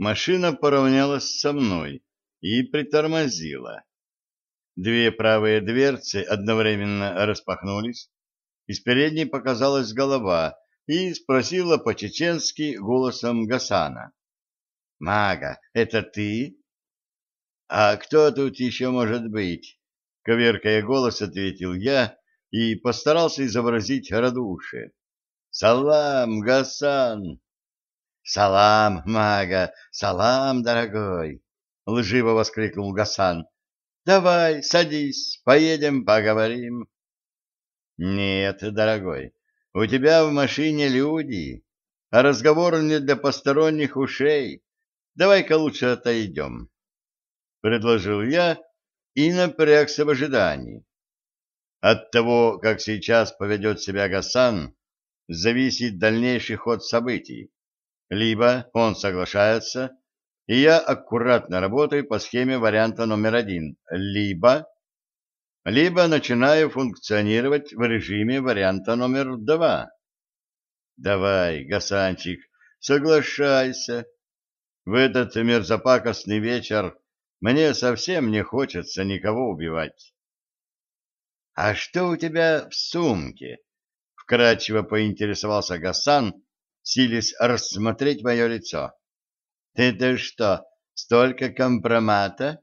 Машина поравнялась со мной и притормозила. Две правые дверцы одновременно распахнулись, из передней показалась голова и спросила по-чеченски голосом Гасана. «Мага, это ты?» «А кто тут еще может быть?» Коверкая голос, ответил я и постарался изобразить радушие. «Салам, Гасан!» «Салам, мага! Салам, дорогой!» — лживо воскликнул Гасан. «Давай, садись, поедем, поговорим». «Нет, дорогой, у тебя в машине люди, а разговор не для посторонних ушей. Давай-ка лучше отойдем», — предложил я и напрягся в ожидании. От того, как сейчас поведет себя Гасан, зависит дальнейший ход событий. Либо он соглашается, и я аккуратно работаю по схеме варианта номер один, либо... Либо начинаю функционировать в режиме варианта номер два. Давай, Гасанчик, соглашайся. В этот мерзопакостный вечер мне совсем не хочется никого убивать. — А что у тебя в сумке? — вкратчиво поинтересовался Гасан, силясь рассмотреть мое лицо. — Это что, столько компромата?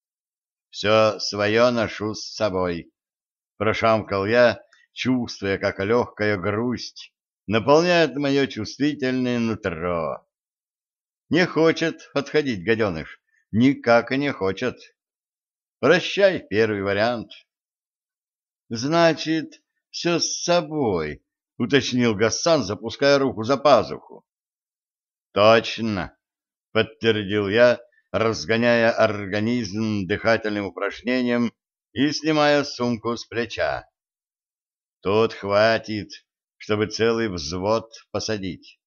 — Все свое ношу с собой, — прошамкал я, чувствуя, как легкая грусть наполняет мое чувствительное нутро. Не хочет отходить гаденыш, никак и не хочет. Прощай, первый вариант. — Значит, все с собой, — уточнил Гассан, запуская руку за пазуху. — Точно, — подтвердил я, разгоняя организм дыхательным упражнением и снимая сумку с плеча. — Тут хватит, чтобы целый взвод посадить.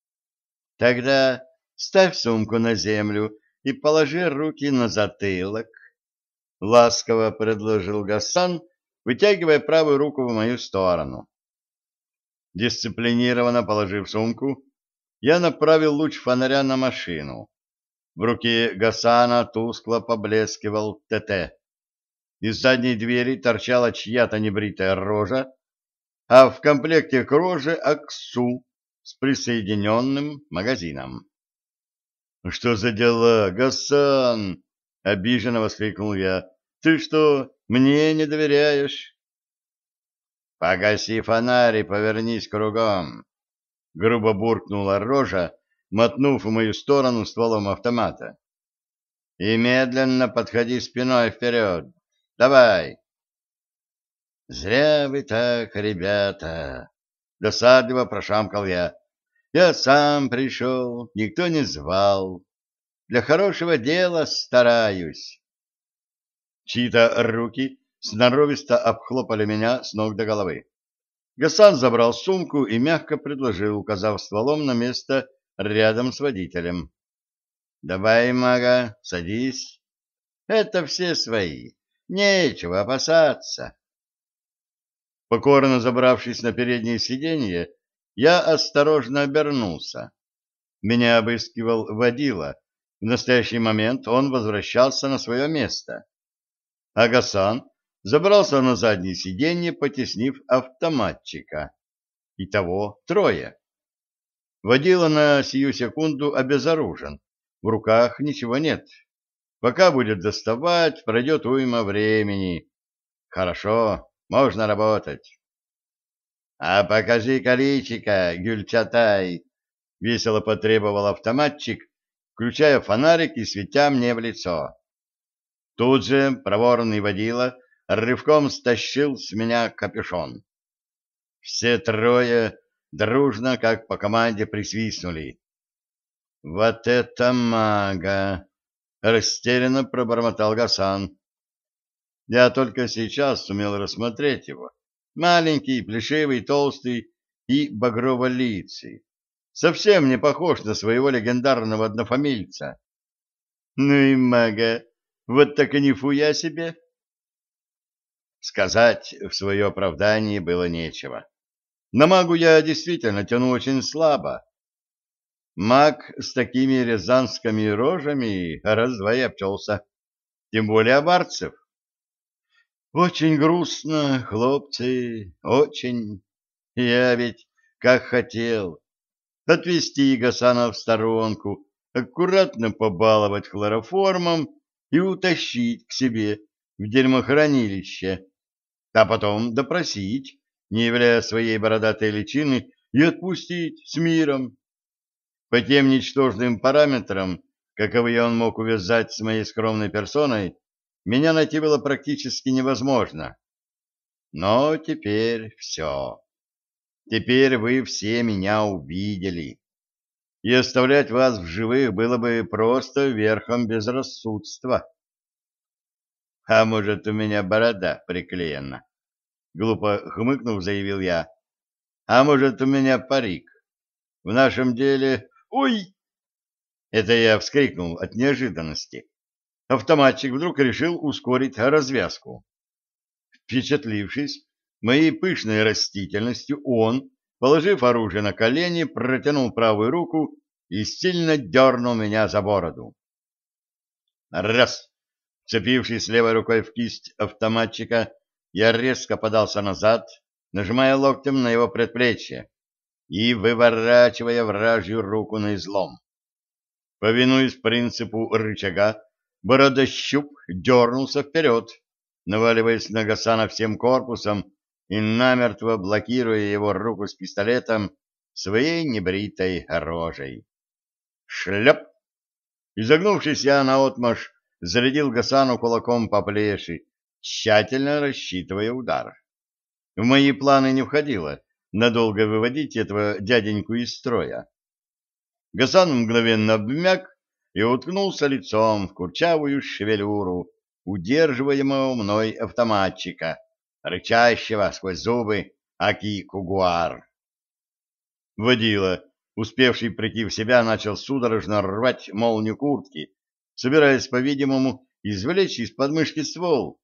— Тогда ставь сумку на землю и положи руки на затылок, — ласково предложил Гассан, вытягивая правую руку в мою сторону. Дисциплинированно положив сумку, я направил луч фонаря на машину. В руке Гасана тускло поблескивал ТТ. Из задней двери торчала чья-то небритая рожа, а в комплекте к роже АКСУ с присоединенным магазином. — Что за дела, Гасан? — обиженно воскликнул я. — Ты что, мне не доверяешь? — Погаси фонарь и повернись кругом, — грубо буркнула рожа, мотнув в мою сторону стволом автомата. — И медленно подходи спиной вперед. Давай. — Зря вы так, ребята, — досадливо прошамкал я. — Я сам пришел, никто не звал. Для хорошего дела стараюсь. Чьи-то руки сноровисто обхлопали меня с ног до головы. Гасан забрал сумку и мягко предложил, указав стволом на место рядом с водителем. — Давай, мага, садись. Это все свои. Нечего опасаться. Покорно забравшись на переднее сиденье, я осторожно обернулся. Меня обыскивал водила. В настоящий момент он возвращался на свое место. А Гасан забрался на заднее сиденье, потеснив автоматчика. Итого трое. Водила на сию секунду обезоружен. В руках ничего нет. Пока будет доставать, пройдет уйма времени. Хорошо, можно работать. — А покажи количика, Гюльчатай! — весело потребовал автоматчик, включая фонарик и светя мне в лицо. Тут же проворный водила рывком стащил с меня капюшон. Все трое дружно, как по команде, присвистнули. «Вот это мага!» — растерянно пробормотал Гасан. Я только сейчас сумел рассмотреть его. Маленький, плешивый, толстый и багрово-лицый. Совсем не похож на своего легендарного однофамильца. Ну и мага, вот так и нифуя себе. Сказать в свое оправдание было нечего. На магу я действительно тяну очень слабо. маг с такими рязанскими рожами раз-два обчелся, тем более обарцев. Очень грустно, хлопцы, очень. Я ведь как хотел отвести Гасана в сторонку, аккуратно побаловать хлороформом и утащить к себе в дерьмохранилище, а потом допросить, не являя своей бородатой личины, и отпустить с миром. По тем ничтожным параметрам, каковы он мог увязать с моей скромной персоной, меня найти было практически невозможно. Но теперь все. Теперь вы все меня увидели. И оставлять вас в живых было бы просто верхом безрассудства. А может, у меня борода приклеена? Глупо хмыкнув, заявил я. А может, у меня парик? В нашем деле... Ой! Это я вскрикнул от неожиданности автоматчик вдруг решил ускорить развязку. Впечатлившись моей пышной растительностью, он, положив оружие на колени, протянул правую руку и сильно дернул меня за бороду. Раз! Цепившись левой рукой в кисть автоматчика, я резко подался назад, нажимая локтем на его предплечье и выворачивая вражью руку на излом. Повинуясь принципу рычага, Бородощуп дернулся вперед, наваливаясь на Гасана всем корпусом и намертво блокируя его руку с пистолетом своей небритой рожей. Шлеп! Изогнувшись, я наотмашь зарядил Гасану кулаком по плеши, тщательно рассчитывая удар. В мои планы не входило надолго выводить этого дяденьку из строя. Гасан мгновенно обмяк и уткнулся лицом в курчавую шевелюру, удерживаемого мной автоматчика, рычащего сквозь зубы Аки Кугуар. Водила, успевший прийти в себя, начал судорожно рвать молнию куртки, собираясь, по-видимому, извлечь из подмышки ствол.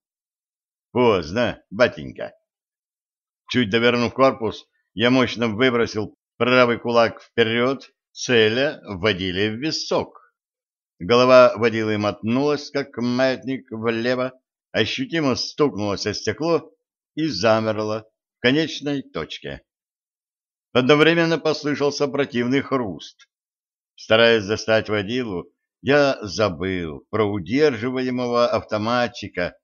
Поздно, батенька. Чуть довернув корпус, я мощно выбросил правый кулак вперед, целя водили в висок. Голова водилы мотнулась, как маятник влево, ощутимо стукнулась о стекло и замерла в конечной точке. Одновременно послышался противный хруст. Стараясь достать водилу, я забыл про удерживаемого автоматчика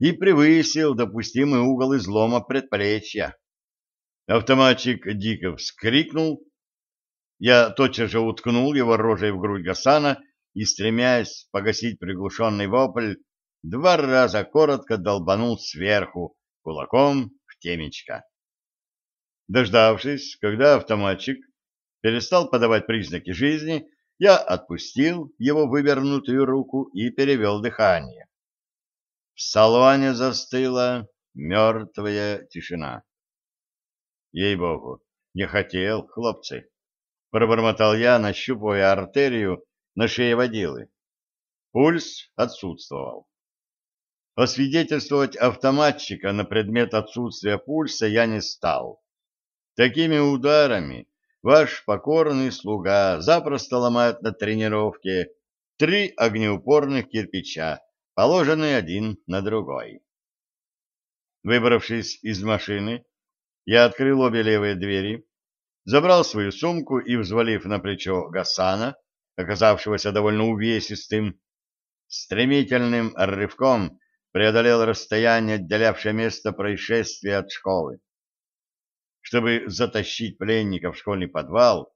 и превысил допустимый угол излома предплечья. Автоматчик дико вскрикнул. Я тотчас же уткнул его рожей в грудь Гасана и, стремясь погасить приглушенный вопль, два раза коротко долбанул сверху кулаком в темечко. Дождавшись, когда автоматчик перестал подавать признаки жизни, я отпустил его вывернутую руку и перевел дыхание. В салоне застыла мертвая тишина. Ей-богу, не хотел, хлопцы, пробормотал я, нащупывая артерию на шее водилы. Пульс отсутствовал. Освидетельствовать автоматчика на предмет отсутствия пульса я не стал. Такими ударами ваш покорный слуга запросто ломает на тренировке три огнеупорных кирпича, положенные один на другой. Выбравшись из машины, я открыл обе левые двери, забрал свою сумку и, взвалив на плечо Гасана, оказавшегося довольно увесистым, стремительным рывком преодолел расстояние, отделявшее место происшествия от школы. Чтобы затащить пленника в школьный подвал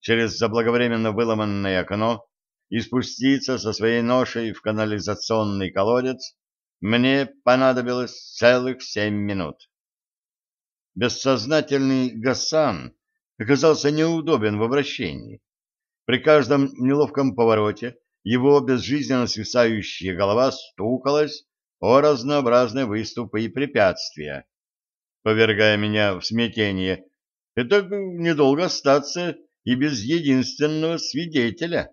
через заблаговременно выломанное окно и спуститься со своей ношей в канализационный колодец, мне понадобилось целых семь минут. Бессознательный Гасан оказался неудобен в обращении. При каждом неловком повороте его безжизненно свисающая голова стукалась о разнообразные выступы и препятствия, повергая меня в смятение. Это недолго остаться и без единственного свидетеля.